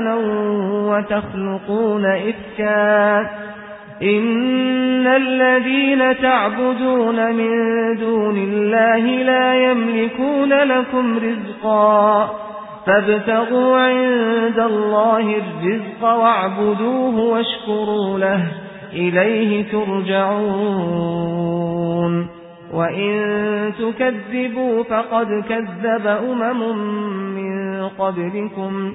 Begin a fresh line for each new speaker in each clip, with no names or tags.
أوثانا وتخلقون إفكا. إن الذين تعبدون من دون الله لا يملكون لكم رزقا. فابتغوا عند الله الرزق واعبدوه واشكروا له. إليه ترجعون. وَإِن تُكَذِّبُوا فَقَدْ كَذَّبَ أُمَمٌ مِّن قَبْلِكُمْ.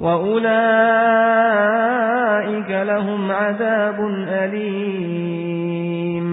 وأولئك لهم عذاب أليم